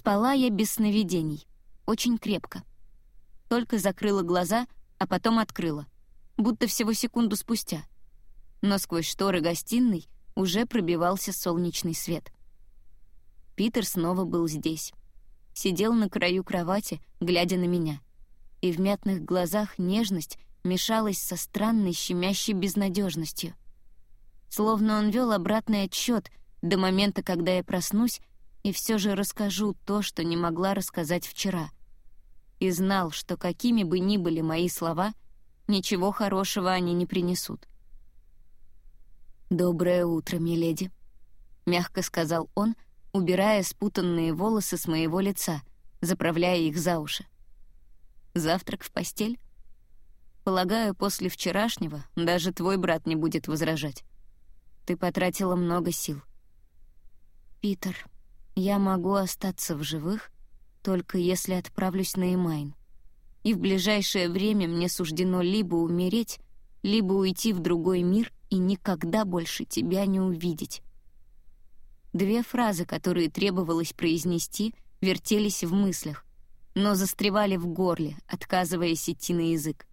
Спала я без сновидений, очень крепко. Только закрыла глаза, а потом открыла, будто всего секунду спустя. Но сквозь шторы гостиной уже пробивался солнечный свет. Питер снова был здесь. Сидел на краю кровати, глядя на меня. И в мятных глазах нежность мешалась со странной щемящей безнадежностью. Словно он вел обратный отсчет до момента, когда я проснусь, и все же расскажу то, что не могла рассказать вчера. И знал, что какими бы ни были мои слова, ничего хорошего они не принесут. «Доброе утро, миледи», — мягко сказал он, убирая спутанные волосы с моего лица, заправляя их за уши. «Завтрак в постель?» Полагаю, после вчерашнего даже твой брат не будет возражать. Ты потратила много сил. Питер, я могу остаться в живых, только если отправлюсь на Эмайн. И в ближайшее время мне суждено либо умереть, либо уйти в другой мир и никогда больше тебя не увидеть. Две фразы, которые требовалось произнести, вертелись в мыслях, но застревали в горле, отказываясь идти на язык.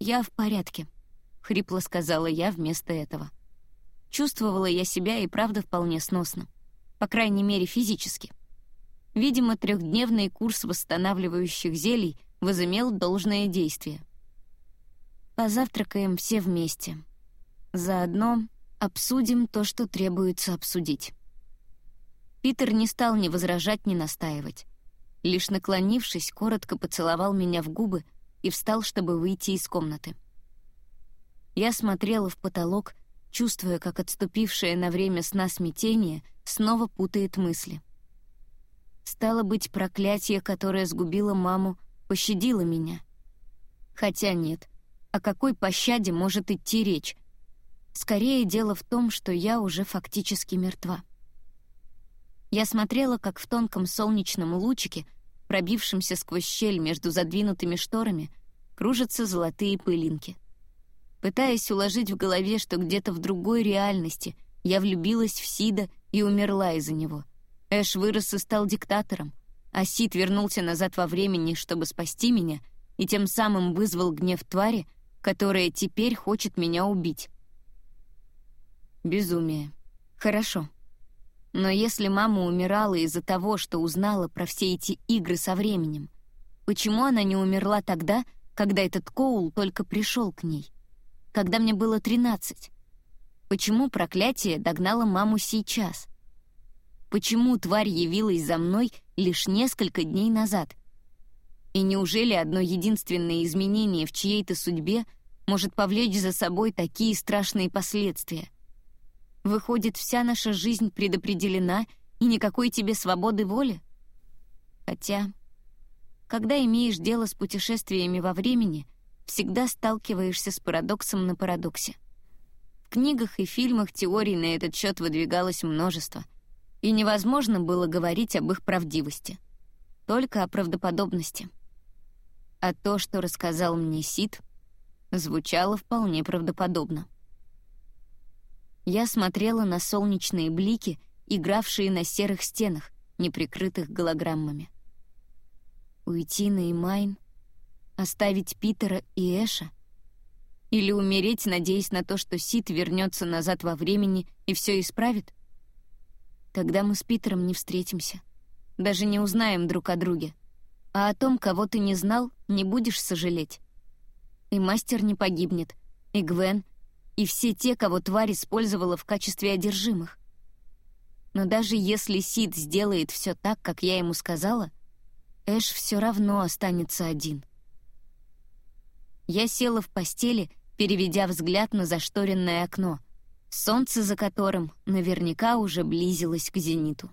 «Я в порядке», — хрипло сказала я вместо этого. Чувствовала я себя и правда вполне сносно. По крайней мере, физически. Видимо, трехдневный курс восстанавливающих зелий возымел должное действие. Позавтракаем все вместе. Заодно обсудим то, что требуется обсудить. Питер не стал ни возражать, ни настаивать. Лишь наклонившись, коротко поцеловал меня в губы — и встал, чтобы выйти из комнаты. Я смотрела в потолок, чувствуя, как отступившее на время сна смятение снова путает мысли. Стало быть, проклятие, которое сгубило маму, пощадило меня. Хотя нет, о какой пощаде может идти речь? Скорее дело в том, что я уже фактически мертва. Я смотрела, как в тонком солнечном лучике — пробившимся сквозь щель между задвинутыми шторами, кружатся золотые пылинки. Пытаясь уложить в голове, что где-то в другой реальности я влюбилась в Сида и умерла из-за него. Эш вырос и стал диктатором, а Сид вернулся назад во времени, чтобы спасти меня, и тем самым вызвал гнев твари, которая теперь хочет меня убить. Безумие. Хорошо. Но если мама умирала из-за того, что узнала про все эти игры со временем, почему она не умерла тогда, когда этот Коул только пришел к ней? Когда мне было 13? Почему проклятие догнало маму сейчас? Почему тварь явилась за мной лишь несколько дней назад? И неужели одно единственное изменение в чьей-то судьбе может повлечь за собой такие страшные последствия — Выходит, вся наша жизнь предопределена, и никакой тебе свободы воли? Хотя, когда имеешь дело с путешествиями во времени, всегда сталкиваешься с парадоксом на парадоксе. В книгах и фильмах теорий на этот счет выдвигалось множество, и невозможно было говорить об их правдивости, только о правдоподобности. А то, что рассказал мне Сид, звучало вполне правдоподобно. Я смотрела на солнечные блики, игравшие на серых стенах, не прикрытых голограммами. Уйти на Имайн? Оставить Питера и Эша? Или умереть, надеясь на то, что Сид вернется назад во времени и все исправит? Тогда мы с Питером не встретимся. Даже не узнаем друг о друге. А о том, кого ты не знал, не будешь сожалеть. И мастер не погибнет, и Гвен, и все те, кого тварь использовала в качестве одержимых. Но даже если Сид сделает все так, как я ему сказала, Эш все равно останется один. Я села в постели, переведя взгляд на зашторенное окно, солнце за которым наверняка уже близилось к зениту.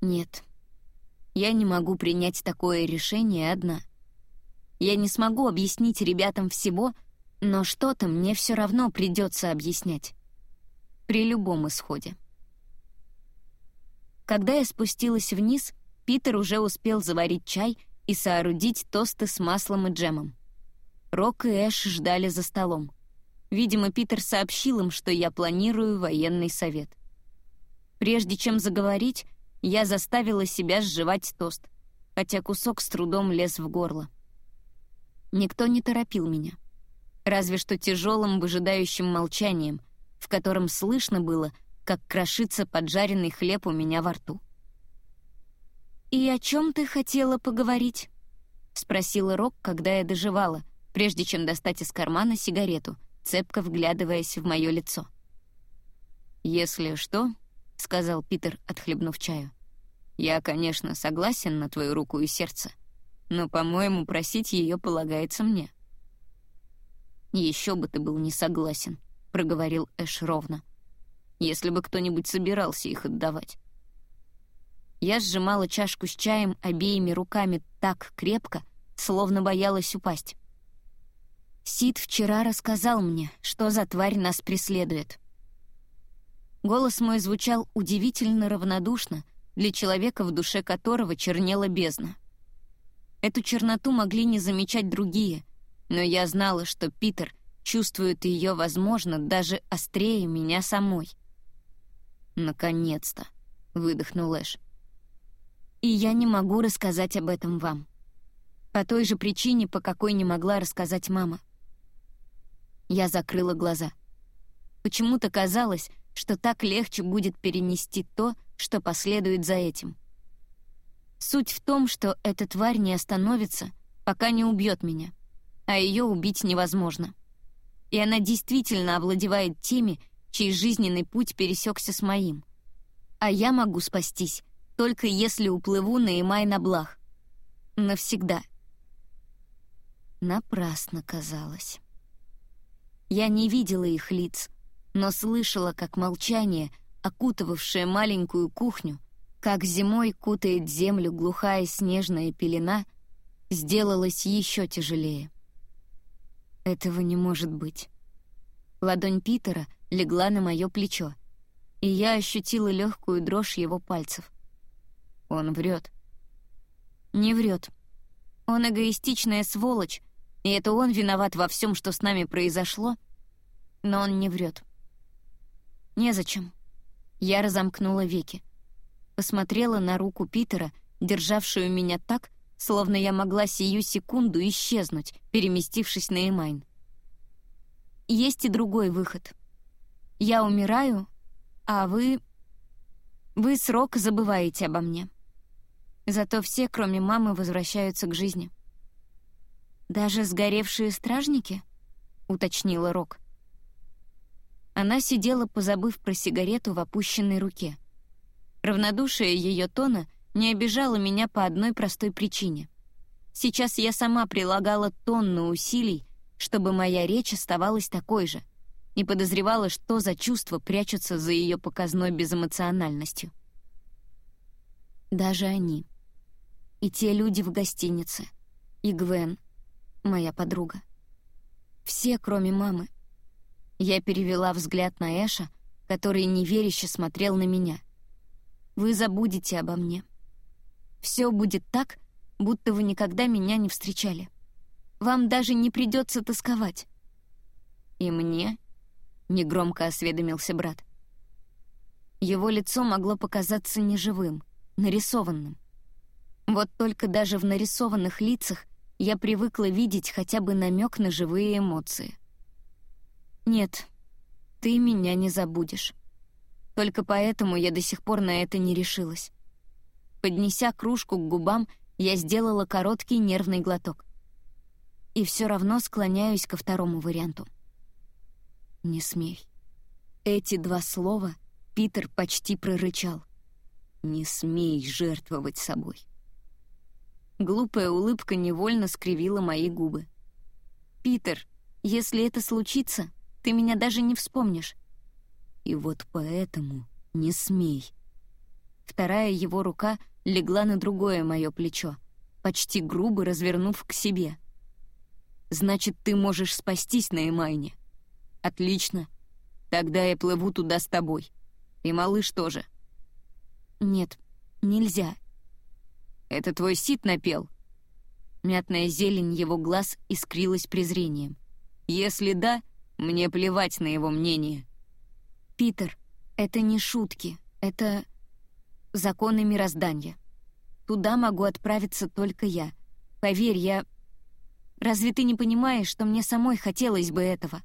Нет, я не могу принять такое решение одна. Я не смогу объяснить ребятам всего, но что-то мне все равно придется объяснять. При любом исходе. Когда я спустилась вниз, Питер уже успел заварить чай и соорудить тосты с маслом и джемом. Рок и Эш ждали за столом. Видимо, Питер сообщил им, что я планирую военный совет. Прежде чем заговорить, я заставила себя сживать тост, хотя кусок с трудом лез в горло. Никто не торопил меня. Разве что тяжелым выжидающим молчанием, в котором слышно было, как крошится поджаренный хлеб у меня во рту. «И о чем ты хотела поговорить?» — спросила Рок, когда я доживала, прежде чем достать из кармана сигарету, цепко вглядываясь в мое лицо. «Если что», — сказал Питер, отхлебнув чаю, — «я, конечно, согласен на твою руку и сердце, но, по-моему, просить ее полагается мне». «Еще бы ты был не согласен», — проговорил Эш ровно, «если бы кто-нибудь собирался их отдавать». Я сжимала чашку с чаем обеими руками так крепко, словно боялась упасть. Сид вчера рассказал мне, что за тварь нас преследует. Голос мой звучал удивительно равнодушно для человека, в душе которого чернела бездна. Эту черноту могли не замечать другие, но я знала, что Питер чувствует ее, возможно, даже острее меня самой. «Наконец-то!» — выдохнул Эш. И я не могу рассказать об этом вам. По той же причине, по какой не могла рассказать мама. Я закрыла глаза. Почему-то казалось, что так легче будет перенести то, что последует за этим. Суть в том, что эта тварь не остановится, пока не убьет меня, а ее убить невозможно. И она действительно овладевает теми, чей жизненный путь пересекся с моим. А я могу спастись, только если уплыву на Имай на блах. Навсегда. Напрасно казалось. Я не видела их лиц, но слышала, как молчание, окутывавшее маленькую кухню, как зимой кутает землю глухая снежная пелена, сделалось еще тяжелее. Этого не может быть. Ладонь Питера легла на мое плечо, и я ощутила легкую дрожь его пальцев. Он врет. Не врет. Он эгоистичная сволочь, и это он виноват во всем, что с нами произошло, но он не врет. Незачем. Я разомкнула веки. Посмотрела на руку Питера, державшую меня так, словно я могла сию секунду исчезнуть, переместившись на Эмайн. Есть и другой выход. Я умираю, а вы... Вы срок забываете обо мне. Зато все, кроме мамы, возвращаются к жизни. «Даже сгоревшие стражники?» — уточнила Рок. Она сидела, позабыв про сигарету в опущенной руке. Равнодушие ее тона не обижало меня по одной простой причине. Сейчас я сама прилагала тонну усилий, чтобы моя речь оставалась такой же, не подозревала, что за чувства прячутся за ее показной безэмоциональностью. Даже они — и те люди в гостинице, и Гвен, моя подруга. Все, кроме мамы. Я перевела взгляд на Эша, который неверяще смотрел на меня. «Вы забудете обо мне. Все будет так, будто вы никогда меня не встречали. Вам даже не придется тосковать». «И мне?» — негромко осведомился брат. Его лицо могло показаться неживым, нарисованным. Вот только даже в нарисованных лицах я привыкла видеть хотя бы намек на живые эмоции. «Нет, ты меня не забудешь. Только поэтому я до сих пор на это не решилась». Поднеся кружку к губам, я сделала короткий нервный глоток. И все равно склоняюсь ко второму варианту. «Не смей». Эти два слова Питер почти прорычал. «Не смей жертвовать собой». Глупая улыбка невольно скривила мои губы. «Питер, если это случится, ты меня даже не вспомнишь». «И вот поэтому не смей». Вторая его рука легла на другое мое плечо, почти грубо развернув к себе. «Значит, ты можешь спастись на Эмайне?» «Отлично. Тогда я плыву туда с тобой. И малыш тоже». «Нет, нельзя. Это твой сит напел?» Мятная зелень его глаз искрилась презрением. «Если да, мне плевать на его мнение». «Питер, это не шутки, это...» законы мироздания. Туда могу отправиться только я. Поверь, я... Разве ты не понимаешь, что мне самой хотелось бы этого?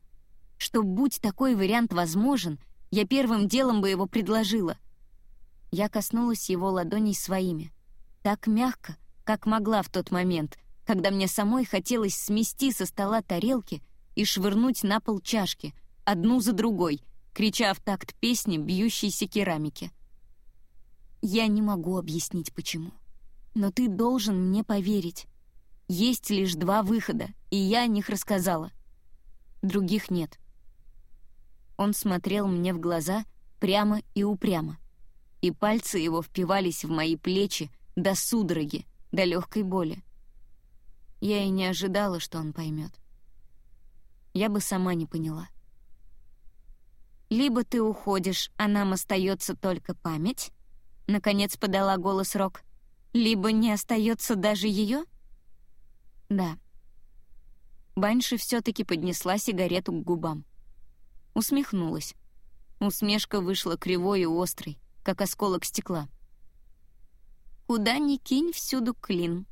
Что, будь такой вариант возможен, я первым делом бы его предложила. Я коснулась его ладоней своими. Так мягко, как могла в тот момент, когда мне самой хотелось смести со стола тарелки и швырнуть на пол чашки, одну за другой, крича в такт песни бьющейся керамики. Я не могу объяснить, почему. Но ты должен мне поверить. Есть лишь два выхода, и я о них рассказала. Других нет. Он смотрел мне в глаза прямо и упрямо, и пальцы его впивались в мои плечи до судороги, до легкой боли. Я и не ожидала, что он поймет. Я бы сама не поняла. «Либо ты уходишь, а нам остается только память», — наконец подала голос Рок, «либо не остается даже ее?» «Да». Банши все-таки поднесла сигарету к губам. Усмехнулась. Усмешка вышла кривой и острой, как осколок стекла. «Куда ни кинь, всюду клин».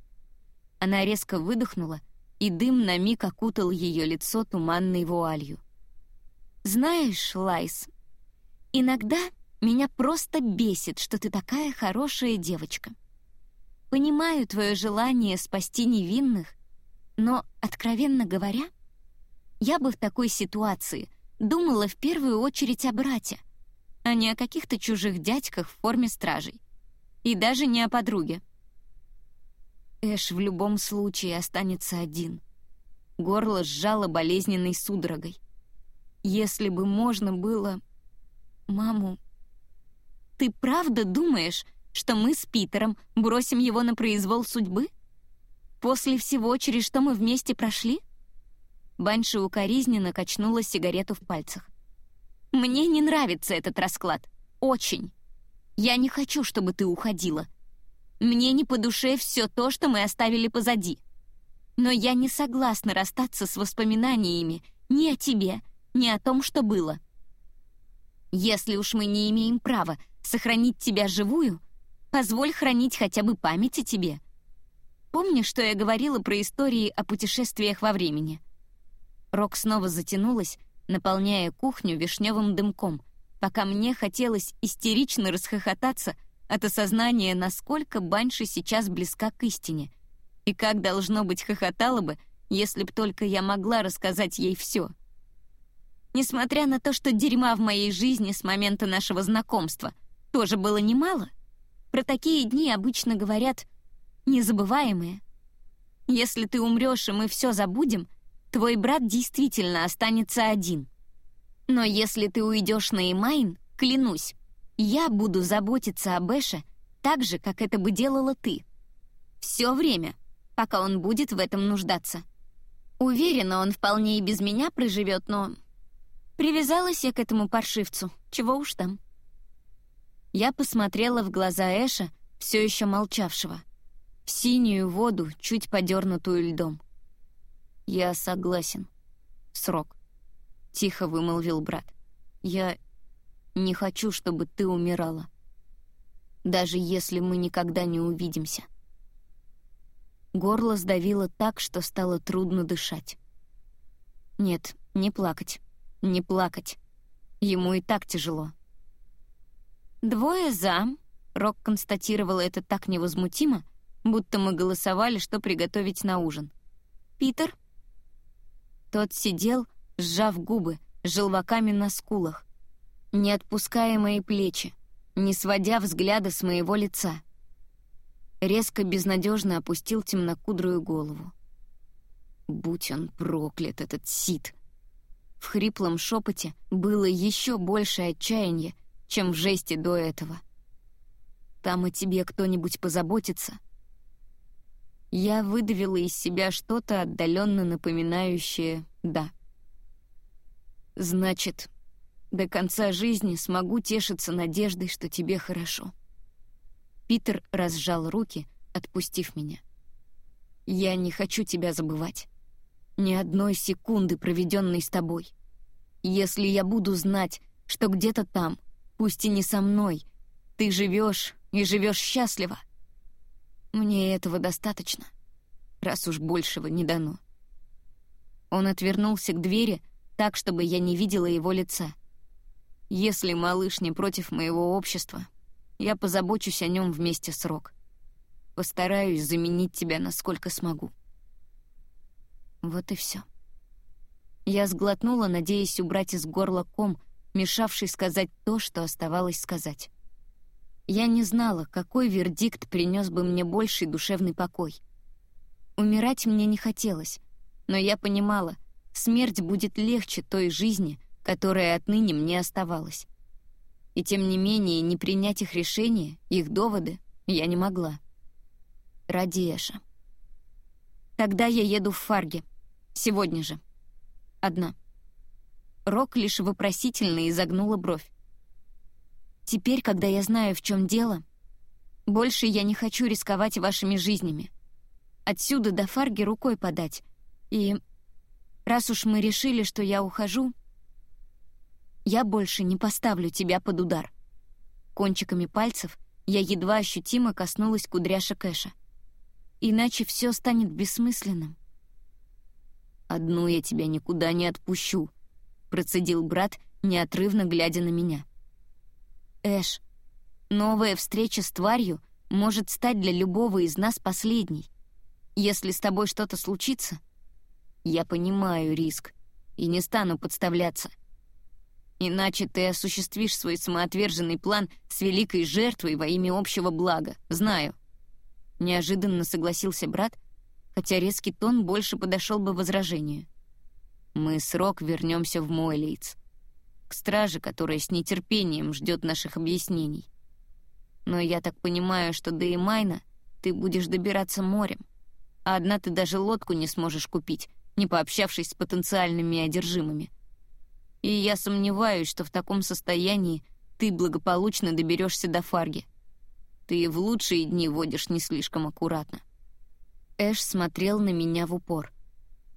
Она резко выдохнула, и дым на миг окутал ее лицо туманной вуалью. «Знаешь, Лайс, иногда меня просто бесит, что ты такая хорошая девочка. Понимаю твое желание спасти невинных, но, откровенно говоря, я бы в такой ситуации думала в первую очередь о брате, а не о каких-то чужих дядьках в форме стражей. И даже не о подруге. Эш в любом случае останется один. Горло сжало болезненной судорогой. Если бы можно было... Маму... Ты правда думаешь, что мы с Питером бросим его на произвол судьбы? После всего, через что мы вместе прошли? Банши укоризненно качнула сигарету в пальцах. «Мне не нравится этот расклад. Очень. Я не хочу, чтобы ты уходила. Мне не по душе все то, что мы оставили позади. Но я не согласна расстаться с воспоминаниями ни о тебе, ни о том, что было. Если уж мы не имеем права сохранить тебя живую, позволь хранить хотя бы память о тебе. Помнишь, что я говорила про истории о путешествиях во времени? Рок снова затянулась, наполняя кухню вишневым дымком, пока мне хотелось истерично расхохотаться — от осознания, насколько Банши сейчас близка к истине, и как, должно быть, хохотала бы, если б только я могла рассказать ей все. Несмотря на то, что дерьма в моей жизни с момента нашего знакомства тоже было немало, про такие дни обычно говорят «незабываемые». Если ты умрешь, и мы все забудем, твой брат действительно останется один. Но если ты уйдешь на Имайн, клянусь, я буду заботиться об Эше так же, как это бы делала ты. Все время, пока он будет в этом нуждаться. Уверена, он вполне и без меня проживет, но... Привязалась я к этому паршивцу, чего уж там. Я посмотрела в глаза Эша, все еще молчавшего. В синюю воду, чуть подернутую льдом. «Я согласен. Срок», — тихо вымолвил брат. «Я не хочу, чтобы ты умирала. Даже если мы никогда не увидимся. Горло сдавило так, что стало трудно дышать. Нет, не плакать, не плакать. Ему и так тяжело. «Двое за», — Рок констатировала это так невозмутимо, будто мы голосовали, что приготовить на ужин. «Питер?» Тот сидел, сжав губы, желваками на скулах, не отпуская мои плечи, не сводя взгляда с моего лица. Резко безнадежно опустил темнокудрую голову. Будь он проклят, этот Сид! В хриплом шепоте было еще больше отчаяния, чем в жесте до этого. «Там о тебе кто-нибудь позаботится?» Я выдавила из себя что-то отдаленно напоминающее «да». «Значит, до конца жизни смогу тешиться надеждой, что тебе хорошо». Питер разжал руки, отпустив меня. «Я не хочу тебя забывать. Ни одной секунды, проведенной с тобой. Если я буду знать, что где-то там, пусть и не со мной, ты живешь, и живешь счастливо. Мне этого достаточно, раз уж большего не дано. Он отвернулся к двери так, чтобы я не видела его лица. Если малыш не против моего общества, я позабочусь о нем вместе с Рок. Постараюсь заменить тебя, насколько смогу. Вот и все. Я сглотнула, надеясь убрать из горла ком, мешавший сказать то, что оставалось сказать. Я не знала, какой вердикт принес бы мне больший душевный покой. Умирать мне не хотелось, но я понимала, смерть будет легче той жизни, которая отныне мне оставалась. И тем не менее не принять их решение, их доводы, я не могла ради Эша. Тогда я еду в Фарге. Сегодня же. Одна. Рок лишь вопросительно изогнула бровь. Теперь, когда я знаю, в чем дело, больше я не хочу рисковать вашими жизнями. Отсюда до Фарги рукой подать. И раз уж мы решили, что я ухожу, я больше не поставлю тебя под удар. Кончиками пальцев я едва ощутимо коснулась кудряшек Эша — Иначе все станет бессмысленным. «Одну я тебя никуда не отпущу», — процедил брат, неотрывно глядя на меня. «Эш, новая встреча с тварью может стать для любого из нас последней. Если с тобой что-то случится...» «Я понимаю риск и не стану подставляться. Иначе ты осуществишь свой самоотверженный план с великой жертвой во имя общего блага, знаю». Неожиданно согласился брат, хотя резкий тон больше подошел бы возражению. «Мы срок вернемся в Мойлиц, к страже, которая с нетерпением ждет наших объяснений. Но я так понимаю, что до Имайна ты будешь добираться морем, а одна ты даже лодку не сможешь купить, не пообщавшись с потенциальными одержимыми. И я сомневаюсь, что в таком состоянии ты благополучно доберешься до Фарги. Ты в лучшие дни водишь не слишком аккуратно». Эш смотрел на меня в упор.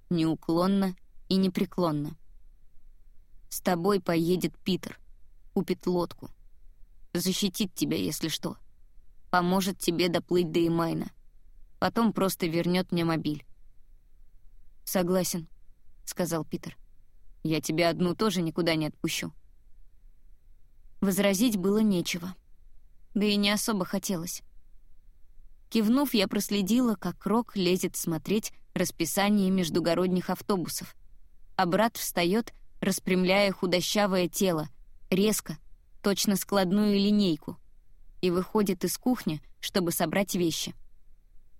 Неуклонно и непреклонно. «С тобой поедет Питер. Купит лодку. Защитит тебя, если что. Поможет тебе доплыть до Имайна. Потом просто вернет мне мобиль». «Согласен», — сказал Питер. «Я тебя одну тоже никуда не отпущу». Возразить было нечего да и не особо хотелось. Кивнув, я проследила, как Рок лезет смотреть расписание междугородних автобусов, а брат встает, распрямляя худощавое тело, резко, точно складную линейку, и выходит из кухни, чтобы собрать вещи.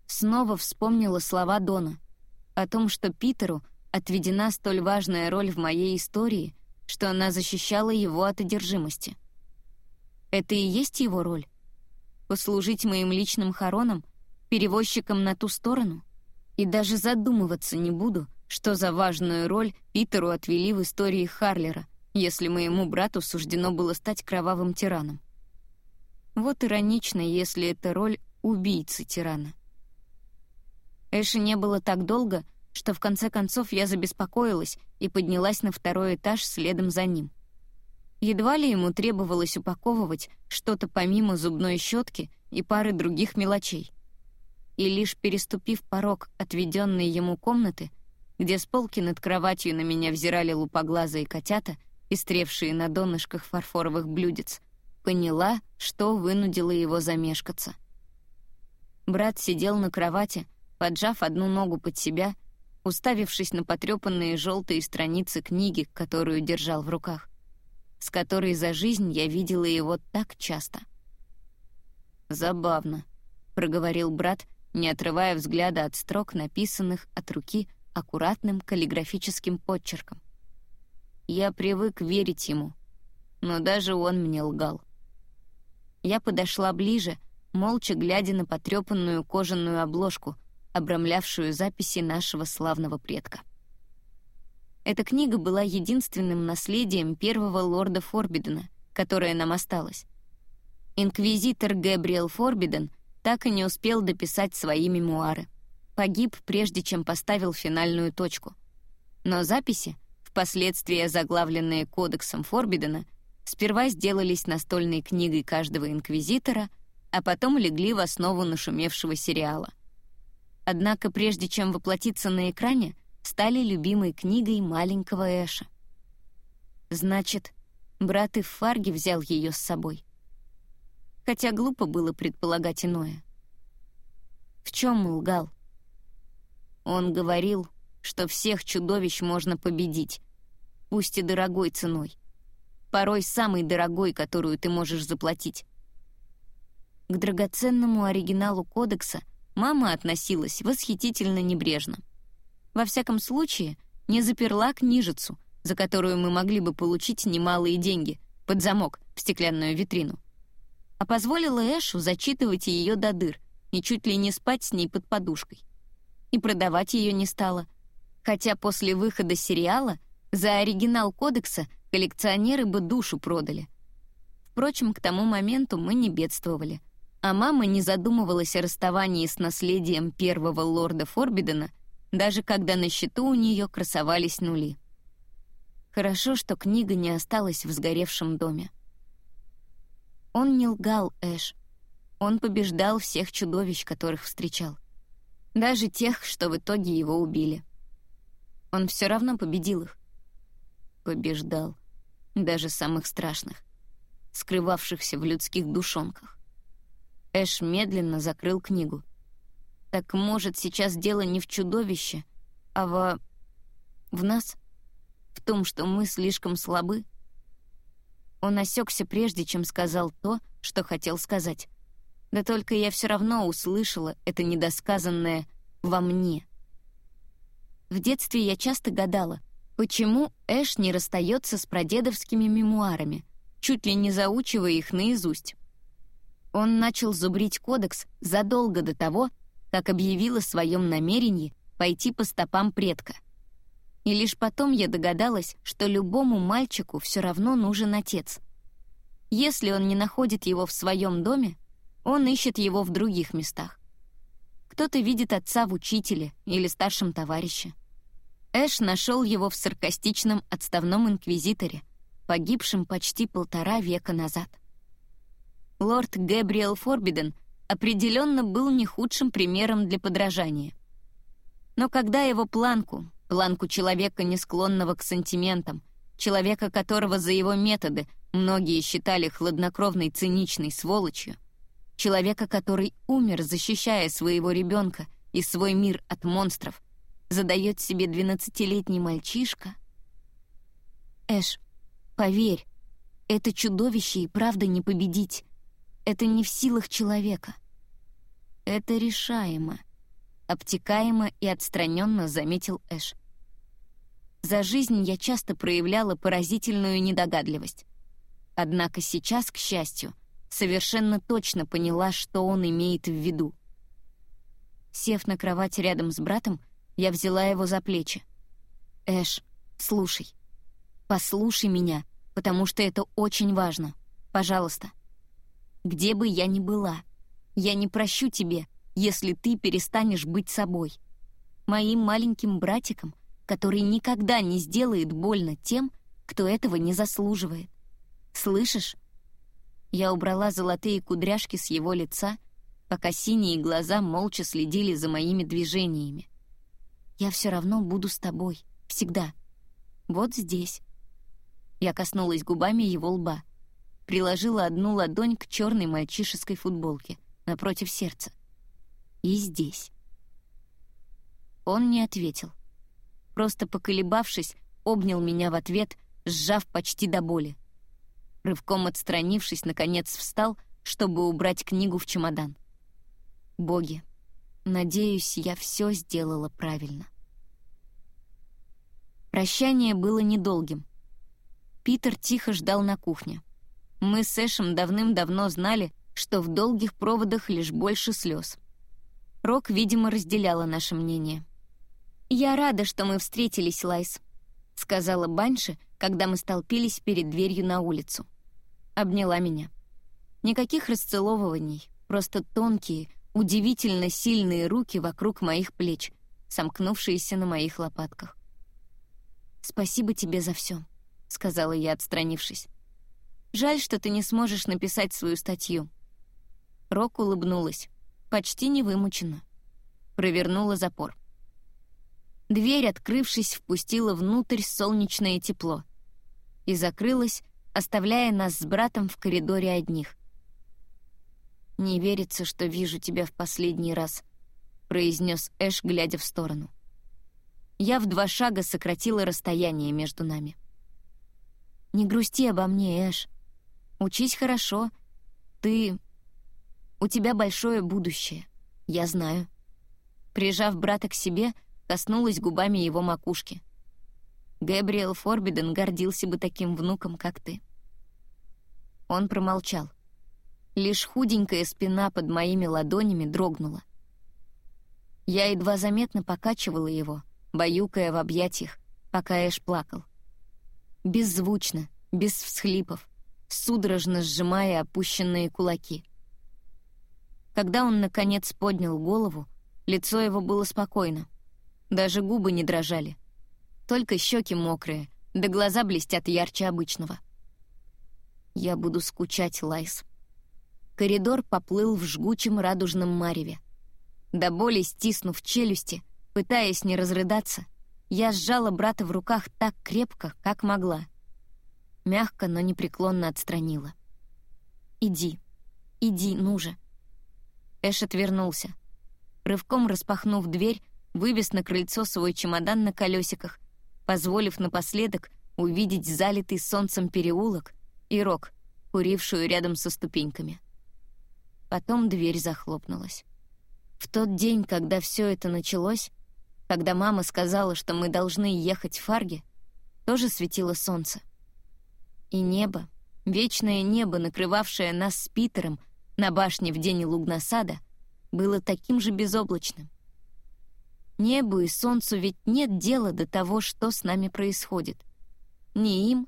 Снова вспомнила слова Дона о том, что Питеру отведена столь важная роль в моей истории, что она защищала его от одержимости. Это и есть его роль? Послужить моим личным хороном, перевозчиком на ту сторону? И даже задумываться не буду, что за важную роль Питеру отвели в истории Харлера, если моему брату суждено было стать кровавым тираном. Вот иронично, если это роль убийцы-тирана. Эши не было так долго, что в конце концов я забеспокоилась и поднялась на второй этаж следом за ним — Едва ли ему требовалось упаковывать что-то помимо зубной щетки и пары других мелочей. И лишь переступив порог отведенной ему комнаты, где с полки над кроватью на меня взирали лупоглазые котята, истревшие на донышках фарфоровых блюдец, поняла, что вынудило его замешкаться. Брат сидел на кровати, поджав одну ногу под себя, уставившись на потрепанные желтые страницы книги, которую держал в руках с которой за жизнь я видела его так часто. «Забавно», — проговорил брат, не отрывая взгляда от строк, написанных от руки аккуратным каллиграфическим подчерком. Я привык верить ему, но даже он мне лгал. Я подошла ближе, молча глядя на потрепанную кожаную обложку, обрамлявшую записи нашего славного предка. Эта книга была единственным наследием первого лорда Форбидена, которое нам осталось. Инквизитор Гэбриэл Форбиден так и не успел дописать свои мемуары. Погиб, прежде чем поставил финальную точку. Но записи, впоследствии заглавленные Кодексом Форбидена, сперва сделались настольной книгой каждого инквизитора, а потом легли в основу нашумевшего сериала. Однако прежде чем воплотиться на экране, стали любимой книгой маленького Эша. Значит, брат и в Фарге взял ее с собой. Хотя глупо было предполагать иное. В чем лгал? Он говорил, что всех чудовищ можно победить, пусть и дорогой ценой. Порой самой дорогой, которую ты можешь заплатить. К драгоценному оригиналу кодекса мама относилась восхитительно небрежно. Во всяком случае, не заперла книжицу, за которую мы могли бы получить немалые деньги, под замок в стеклянную витрину, а позволила Эшу зачитывать ее до дыр и чуть ли не спать с ней под подушкой. И продавать ее не стала, хотя после выхода сериала за оригинал кодекса коллекционеры бы душу продали. Впрочем, к тому моменту мы не бедствовали — а мама не задумывалась о расставании с наследием первого лорда Форбидена, даже когда на счету у нее красовались нули. Хорошо, что книга не осталась в сгоревшем доме. Он не лгал, Эш. Он побеждал всех чудовищ, которых встречал. Даже тех, что в итоге его убили. Он все равно победил их. Побеждал. Даже самых страшных, скрывавшихся в людских душонках. Эш медленно закрыл книгу. «Так, может, сейчас дело не в чудовище, а во... в нас? В том, что мы слишком слабы?» Он осекся прежде, чем сказал то, что хотел сказать. Да только я все равно услышала это недосказанное «во мне». В детстве я часто гадала, почему Эш не расстается с прадедовскими мемуарами, чуть ли не заучивая их наизусть. Он начал зубрить кодекс задолго до того, как объявил о своем намерении пойти по стопам предка. И лишь потом я догадалась, что любому мальчику все равно нужен отец. Если он не находит его в своем доме, он ищет его в других местах. Кто-то видит отца в учителе или старшем товарище. Эш нашел его в саркастичном отставном инквизиторе, погибшем почти полтора века назад. Лорд Гэбриэл Форбиден определенно был не худшим примером для подражания. Но когда его планку, планку человека, не склонного к сантиментам, человека, которого за его методы многие считали хладнокровной циничной сволочью, человека, который умер, защищая своего ребенка и свой мир от монстров, задает себе двенадцатилетний мальчишка. Эш, поверь, это чудовище и правда не победить. Это не в силах человека. Это решаемо, обтекаемо и отстраненно заметил Эш. За жизнь я часто проявляла поразительную недогадливость. Однако сейчас, к счастью, совершенно точно поняла, что он имеет в виду. Сев на кровать рядом с братом, я взяла его за плечи. «Эш, слушай. Послушай меня, потому что это очень важно. Пожалуйста» где бы я ни была. Я не прощу тебе, если ты перестанешь быть собой. Моим маленьким братиком, который никогда не сделает больно тем, кто этого не заслуживает. Слышишь? Я убрала золотые кудряшки с его лица, пока синие глаза молча следили за моими движениями. Я все равно буду с тобой. Всегда. Вот здесь. Я коснулась губами его лба приложила одну ладонь к черной мальчишеской футболке напротив сердца. И здесь. Он не ответил. Просто поколебавшись, обнял меня в ответ, сжав почти до боли. Рывком отстранившись, наконец встал, чтобы убрать книгу в чемодан. Боги, надеюсь, я все сделала правильно. Прощание было недолгим. Питер тихо ждал на кухне. Мы с Эшем давным-давно знали, что в долгих проводах лишь больше слез. Рок, видимо, разделяла наше мнение. «Я рада, что мы встретились, Лайс», — сказала Банши, когда мы столпились перед дверью на улицу. Обняла меня. Никаких расцеловываний, просто тонкие, удивительно сильные руки вокруг моих плеч, сомкнувшиеся на моих лопатках. «Спасибо тебе за все», — сказала я, отстранившись. Жаль, что ты не сможешь написать свою статью. Рок улыбнулась, почти невымученно. Провернула запор. Дверь, открывшись, впустила внутрь солнечное тепло и закрылась, оставляя нас с братом в коридоре одних. «Не верится, что вижу тебя в последний раз», — произнес Эш, глядя в сторону. Я в два шага сократила расстояние между нами. «Не грусти обо мне, Эш. Учись хорошо. Ты... У тебя большое будущее. Я знаю». Прижав брата к себе, коснулась губами его макушки. Гэбриэл Форбиден гордился бы таким внуком, как ты. Он промолчал. Лишь худенькая спина под моими ладонями дрогнула. Я едва заметно покачивала его, баюкая в объятиях, пока Эш плакал. Беззвучно, без всхлипов, судорожно сжимая опущенные кулаки. Когда он, наконец, поднял голову, лицо его было спокойно. Даже губы не дрожали. Только щеки мокрые, да глаза блестят ярче обычного. Я буду скучать, Лайс. Коридор поплыл в жгучем радужном мареве. До боли стиснув челюсти, пытаясь не разрыдаться, я сжала брата в руках так крепко, как могла. Мягко, но непреклонно отстранила. «Иди, иди, ну же». Эш отвернулся. Рывком распахнув дверь, вывез на крыльцо свой чемодан на колесиках, позволив напоследок увидеть залитый солнцем переулок и Рок, курившую рядом со ступеньками. Потом дверь захлопнулась. В тот день, когда все это началось, когда мама сказала, что мы должны ехать в Фарге, тоже светило солнце. И небо, вечное небо, накрывавшее нас с Питером на башне в день Лугнасада, было таким же безоблачным. Небу и солнцу ведь нет дела до того, что с нами происходит. Ни им,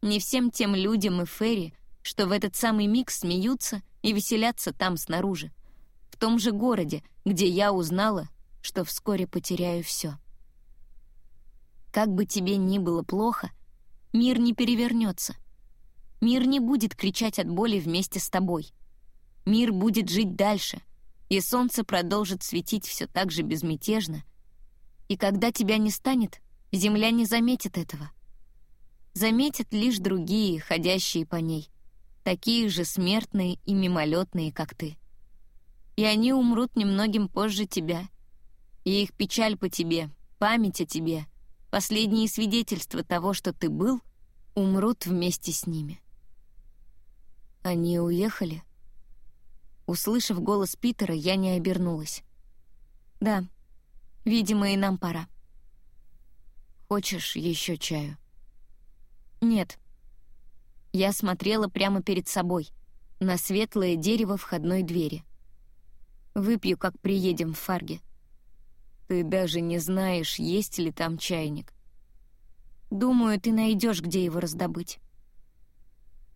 ни всем тем людям и Ферри, что в этот самый миг смеются и веселятся там снаружи, в том же городе, где я узнала, что вскоре потеряю все. Как бы тебе ни было плохо, мир не перевернется. Мир не будет кричать от боли вместе с тобой. Мир будет жить дальше, и солнце продолжит светить все так же безмятежно. И когда тебя не станет, земля не заметит этого. Заметят лишь другие, ходящие по ней — такие же смертные и мимолетные, как ты. И они умрут немногим позже тебя. И их печаль по тебе, память о тебе, последние свидетельства того, что ты был, умрут вместе с ними. Они уехали? Услышав голос Питера, я не обернулась. Да, видимо, и нам пора. Хочешь еще чаю? Нет, я смотрела прямо перед собой, на светлое дерево входной двери. Выпью, как приедем в Фарге. Ты даже не знаешь, есть ли там чайник. Думаю, ты найдешь, где его раздобыть.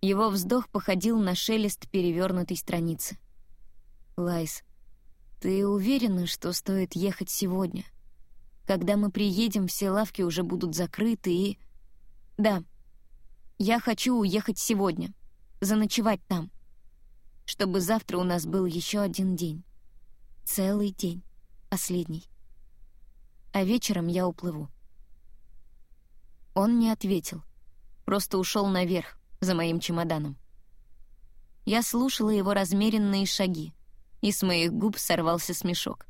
Его вздох походил на шелест перевернутой страницы. Лайс, ты уверена, что стоит ехать сегодня? Когда мы приедем, все лавки уже будут закрыты и... Да, я хочу уехать сегодня, заночевать там, чтобы завтра у нас был еще один день. Целый день, последний. А вечером я уплыву. Он не ответил, просто ушел наверх, за моим чемоданом. Я слушала его размеренные шаги, и с моих губ сорвался смешок.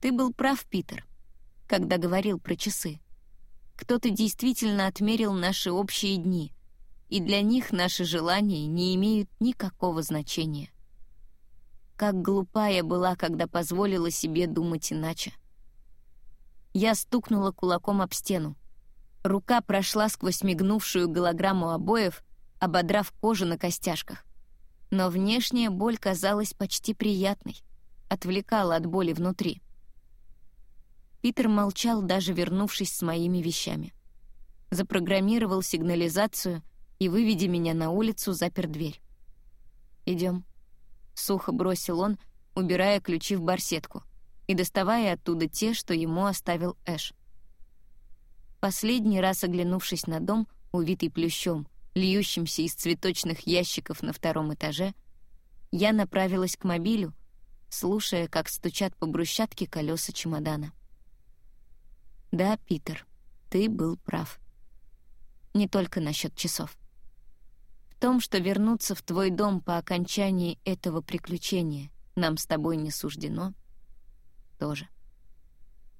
«Ты был прав, Питер, когда говорил про часы. Кто-то действительно отмерил наши общие дни, и для них наши желания не имеют никакого значения. Как глупа я была, когда позволила себе думать иначе. Я стукнула кулаком об стену. Рука прошла сквозь мигнувшую голограмму обоев, ободрав кожу на костяшках. Но внешняя боль казалась почти приятной, отвлекала от боли внутри. Питер молчал, даже вернувшись с моими вещами. Запрограммировал сигнализацию и, выведя меня на улицу, запер дверь. «Идем», — сухо бросил он, убирая ключи в барсетку и доставая оттуда те, что ему оставил Эш. Последний раз оглянувшись на дом, увитый плющом, льющимся из цветочных ящиков на втором этаже, я направилась к мобилю, слушая, как стучат по брусчатке колеса чемодана. Да, Питер, ты был прав. Не только насчет часов. В том, что вернуться в твой дом по окончании этого приключения нам с тобой не суждено, тоже.